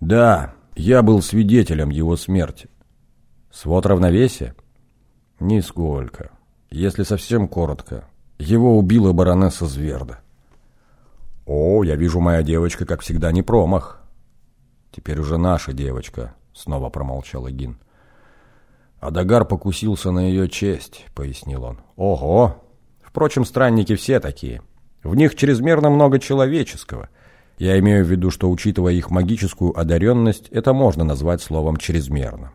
Да, я был свидетелем его смерти. Свод равновесия? Нисколько. Если совсем коротко, его убила баронесса Зверда. О, я вижу, моя девочка, как всегда, не промах. Теперь уже наша девочка, снова промолчал Эгин. Адагар покусился на ее честь, пояснил он. Ого! Впрочем, странники все такие. В них чрезмерно много человеческого. Я имею в виду, что, учитывая их магическую одаренность, это можно назвать словом «чрезмерно».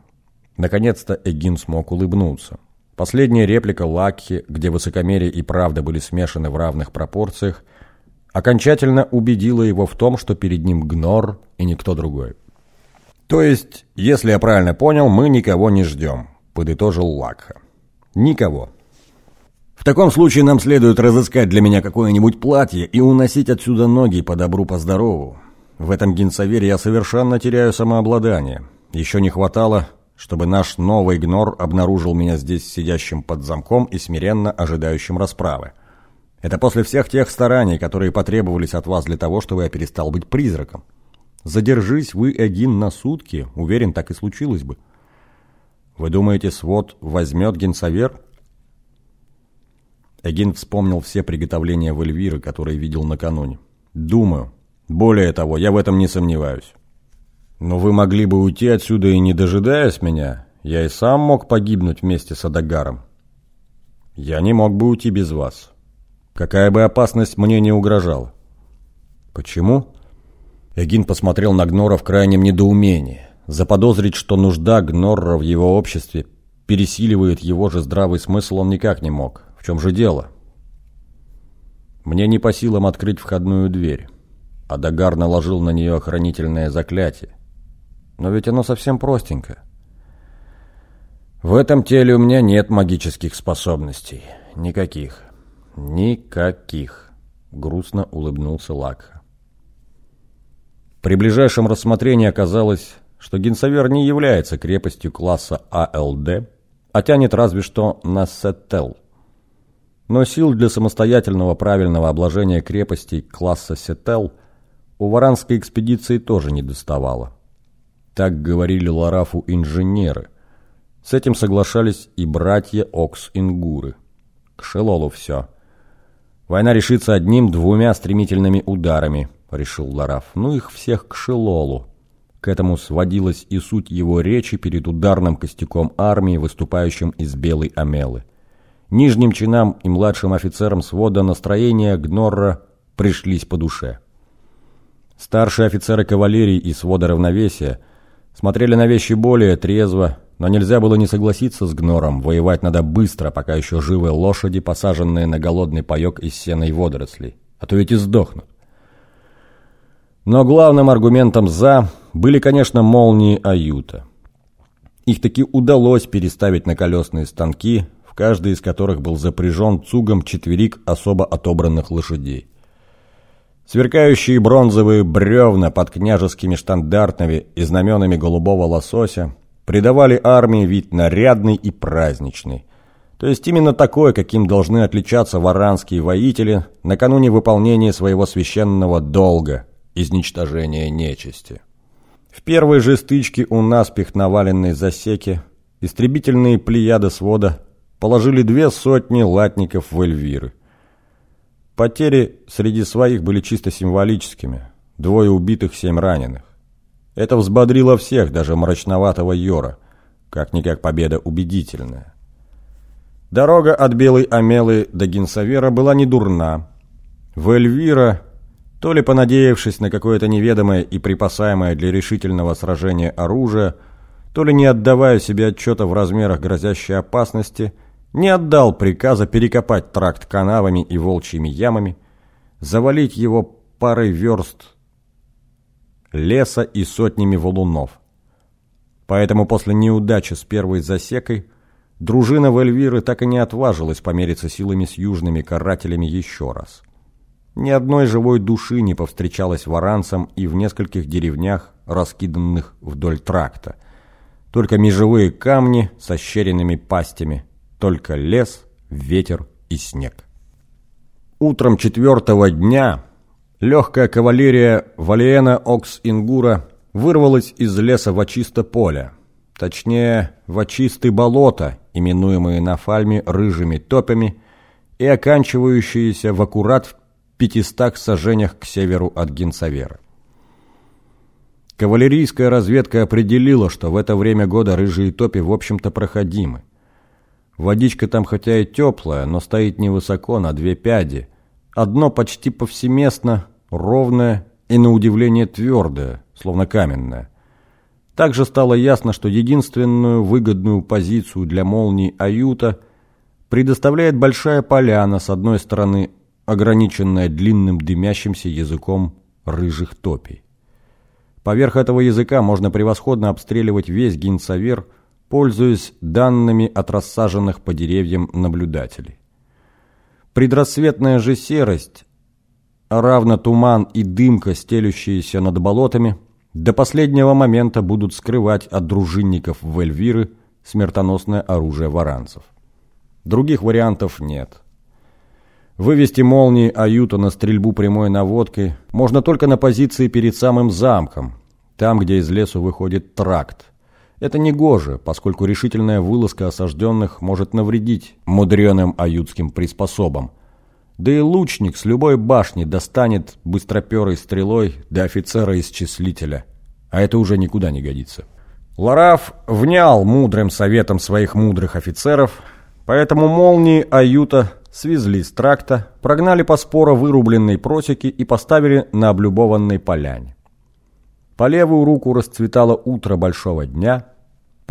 Наконец-то Эгин смог улыбнуться. Последняя реплика Лакхи, где высокомерие и правда были смешаны в равных пропорциях, окончательно убедила его в том, что перед ним Гнор и никто другой. «То есть, если я правильно понял, мы никого не ждем», — подытожил Лакха. «Никого. В таком случае нам следует разыскать для меня какое-нибудь платье и уносить отсюда ноги по добру, по здорову. В этом генсовере я совершенно теряю самообладание. Еще не хватало, чтобы наш новый гнор обнаружил меня здесь сидящим под замком и смиренно ожидающим расправы. Это после всех тех стараний, которые потребовались от вас для того, чтобы я перестал быть призраком. Задержись вы один на сутки, уверен, так и случилось бы. Вы думаете, свод возьмет генсовер? Эгин вспомнил все приготовления в Эльвиры, которые видел накануне. «Думаю. Более того, я в этом не сомневаюсь. Но вы могли бы уйти отсюда и не дожидаясь меня. Я и сам мог погибнуть вместе с Адагаром. Я не мог бы уйти без вас. Какая бы опасность мне не угрожала». «Почему?» Эгин посмотрел на Гнора в крайнем недоумении. Заподозрить, что нужда Гнорра в его обществе пересиливает его же здравый смысл, он никак не мог. В чем же дело? Мне не по силам открыть входную дверь. Адагар наложил на нее охранительное заклятие. Но ведь оно совсем простенькое. В этом теле у меня нет магических способностей. Никаких. Никаких. Грустно улыбнулся Лакха. При ближайшем рассмотрении оказалось, что Генсавер не является крепостью класса АЛД, а тянет разве что на Сеттел. Но сил для самостоятельного правильного обложения крепостей класса Сетел у варанской экспедиции тоже не доставало. Так говорили Ларафу инженеры. С этим соглашались и братья Окс-Ингуры. К Шелолу все. Война решится одним-двумя стремительными ударами, решил Лараф. Ну их всех к Шелолу. К этому сводилась и суть его речи перед ударным костяком армии, выступающим из Белой Амелы. Нижним чинам и младшим офицерам свода настроения Гнорра пришлись по душе. Старшие офицеры кавалерии и свода равновесия смотрели на вещи более трезво, но нельзя было не согласиться с Гнором, воевать надо быстро, пока еще живы лошади, посаженные на голодный паек из сена и водорослей, а то ведь и сдохнут. Но главным аргументом «за» были, конечно, молнии Аюта. Их таки удалось переставить на колесные станки, в каждый из которых был запряжен цугом четверик особо отобранных лошадей. Сверкающие бронзовые бревна под княжескими штандартами и знаменами голубого лосося придавали армии вид нарядный и праздничный. То есть именно такой, каким должны отличаться варанские воители накануне выполнения своего священного долга – изничтожения нечисти. В первой же стычке у наспех наваленной засеки истребительные плеяды свода положили две сотни латников в Эльвиры. Потери среди своих были чисто символическими. Двое убитых, семь раненых. Это взбодрило всех, даже мрачноватого Йора. Как-никак победа убедительная. Дорога от Белой Амелы до Гинсавера была не дурна. В Эльвира, то ли понадеявшись на какое-то неведомое и припасаемое для решительного сражения оружие, то ли не отдавая себе отчета в размерах грозящей опасности – не отдал приказа перекопать тракт канавами и волчьими ямами, завалить его парой верст леса и сотнями валунов. Поэтому после неудачи с первой засекой дружина Вельвиры так и не отважилась помериться силами с южными карателями еще раз. Ни одной живой души не повстречалось варанцам и в нескольких деревнях, раскиданных вдоль тракта. Только межевые камни со щеренными пастями – только лес, ветер и снег. Утром четвертого дня легкая кавалерия Валиена Окс-Ингура вырвалась из леса в очисто поле, точнее, в очистые болота, именуемые на фальме рыжими топями и оканчивающиеся в аккурат в пятистах сажениях к северу от Генсавера. Кавалерийская разведка определила, что в это время года рыжие топи в общем-то проходимы. Водичка там хотя и теплая, но стоит невысоко, на две пяди. Одно почти повсеместно, ровное и, на удивление, твердое, словно каменное. Также стало ясно, что единственную выгодную позицию для молний Аюта предоставляет большая поляна, с одной стороны ограниченная длинным дымящимся языком рыжих топий. Поверх этого языка можно превосходно обстреливать весь гинсавер – пользуясь данными от рассаженных по деревьям наблюдателей. Предрассветная же серость, равно туман и дымка, стелющиеся над болотами, до последнего момента будут скрывать от дружинников в Эльвиры смертоносное оружие варанцев. Других вариантов нет. Вывести молнии Аюта на стрельбу прямой наводкой можно только на позиции перед самым замком, там, где из лесу выходит тракт, это не гоже, поскольку решительная вылазка осажденных может навредить мудреным аютским приспособам. Да и лучник с любой башни достанет быстроперой стрелой до офицера-исчислителя. А это уже никуда не годится. Лараф внял мудрым советом своих мудрых офицеров, поэтому молнии Аюта свезли с тракта, прогнали по споро вырубленной просеки и поставили на облюбованной поляне. По левую руку расцветало утро большого дня,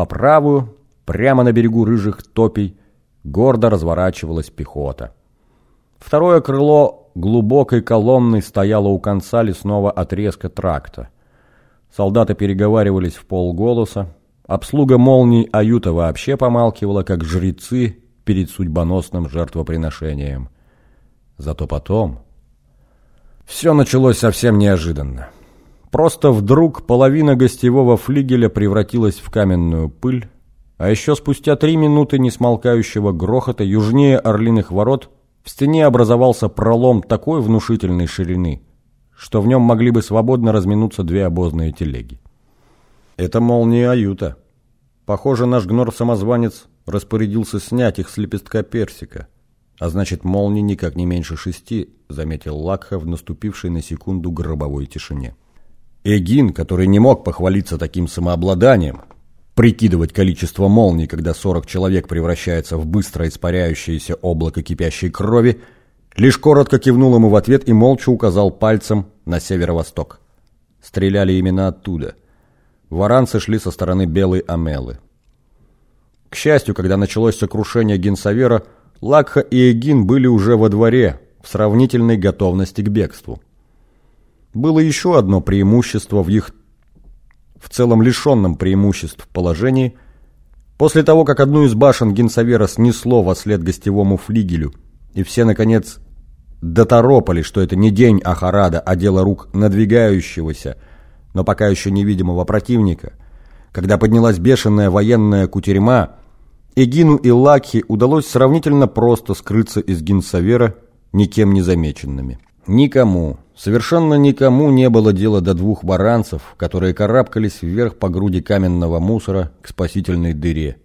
по правую, прямо на берегу рыжих топий, гордо разворачивалась пехота. Второе крыло глубокой колонной стояло у конца лесного отрезка тракта. Солдаты переговаривались в полголоса, обслуга молний Аюта вообще помалкивала, как жрецы перед судьбоносным жертвоприношением. Зато потом... Все началось совсем неожиданно. Просто вдруг половина гостевого флигеля превратилась в каменную пыль, а еще спустя три минуты несмолкающего грохота южнее Орлиных ворот в стене образовался пролом такой внушительной ширины, что в нем могли бы свободно разминуться две обозные телеги. Это молния Аюта. Похоже, наш гнор-самозванец распорядился снять их с лепестка персика. А значит, молнии никак не меньше шести, заметил Лакха в наступившей на секунду гробовой тишине. Эгин, который не мог похвалиться таким самообладанием, прикидывать количество молний, когда 40 человек превращается в быстро испаряющееся облако кипящей крови, лишь коротко кивнул ему в ответ и молча указал пальцем на северо-восток. Стреляли именно оттуда. Варанцы шли со стороны Белой Амелы. К счастью, когда началось сокрушение Генсавера, Лакха и Эгин были уже во дворе, в сравнительной готовности к бегству. Было еще одно преимущество в их в целом лишенном преимуществ положении. После того, как одну из башен Генсавера снесло во след гостевому флигелю, и все, наконец, доторопали, что это не день Ахарада, а дело рук надвигающегося, но пока еще невидимого противника, когда поднялась бешеная военная кутерьма, Эгину и Лакхи удалось сравнительно просто скрыться из Генсавера никем не замеченными. Никому, совершенно никому не было дела до двух баранцев, которые карабкались вверх по груди каменного мусора к спасительной дыре.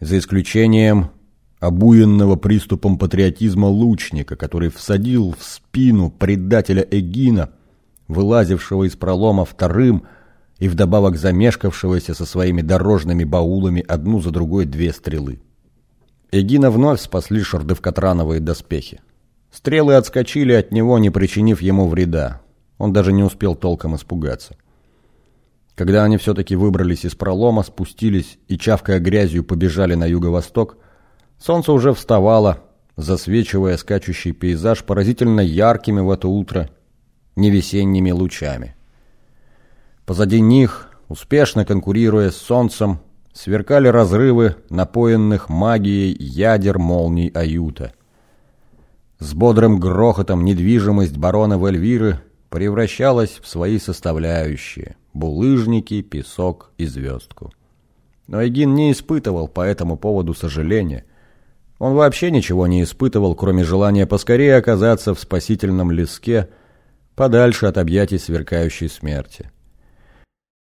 За исключением обуянного приступом патриотизма лучника, который всадил в спину предателя Эгина, вылазившего из пролома вторым и вдобавок замешкавшегося со своими дорожными баулами одну за другой две стрелы. Эгина вновь спасли шардовкатрановые доспехи. Стрелы отскочили от него, не причинив ему вреда. Он даже не успел толком испугаться. Когда они все-таки выбрались из пролома, спустились и, чавкая грязью, побежали на юго-восток, солнце уже вставало, засвечивая скачущий пейзаж поразительно яркими в это утро невесенними лучами. Позади них, успешно конкурируя с солнцем, сверкали разрывы напоенных магией ядер молний Аюта – с бодрым грохотом недвижимость барона Вельвиры превращалась в свои составляющие – булыжники, песок и звездку. Но Эгин не испытывал по этому поводу сожаления. Он вообще ничего не испытывал, кроме желания поскорее оказаться в спасительном леске, подальше от объятий сверкающей смерти.